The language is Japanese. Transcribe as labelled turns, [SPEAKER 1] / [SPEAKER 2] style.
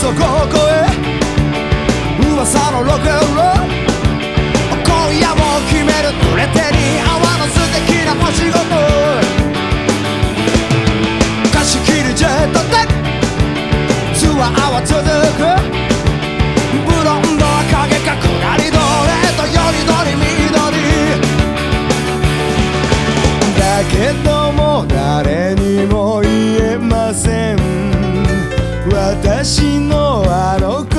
[SPEAKER 1] そこを越え噂のロケロ今夜も決める濡れ手に泡の素敵なお仕事貸し切りジェットでツアーは続く。ブロンドは影か下りどれとよりどり。緑だけども誰にも言えません。私のあの子